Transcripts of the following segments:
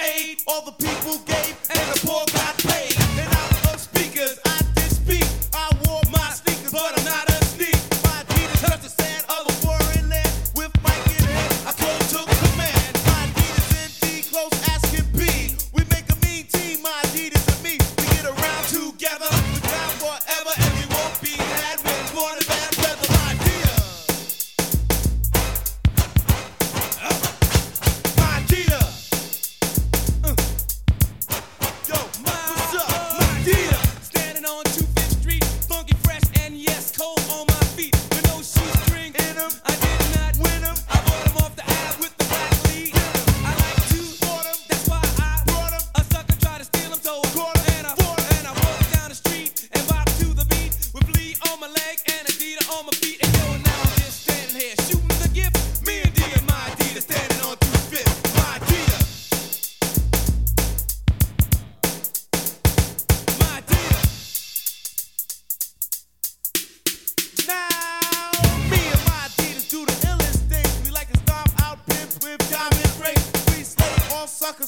aid all the people gave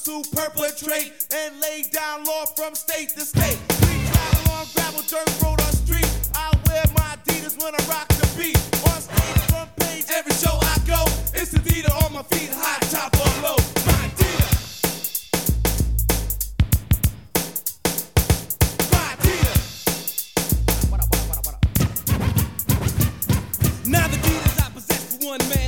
who perpetrate and lay down law from state to state. We travel on gravel, dirt road, or street. I wear my Adidas when I rock the beat. On stage, front page, every show I go. It's Adidas on my feet, high top or low. My Adidas. Now the Adidas I possess for one man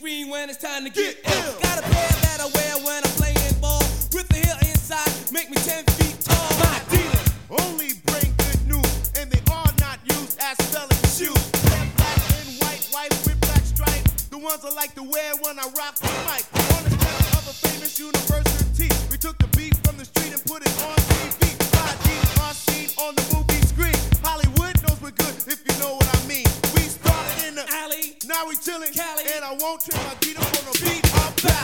green when it's time to get ill. Got a pair that I wear when I'm playing ball. With the heel inside, make me 10 feet tall. My Adidas only bring good news. And they are not used as spelling shoes. They're black and white, white with black stripe. The ones I like to wear when I rock the mic. On the of a famous university. We took the beat from the street and put it on now we chillin'. Cali, and I won't trip my beat up on the beat. I'm back.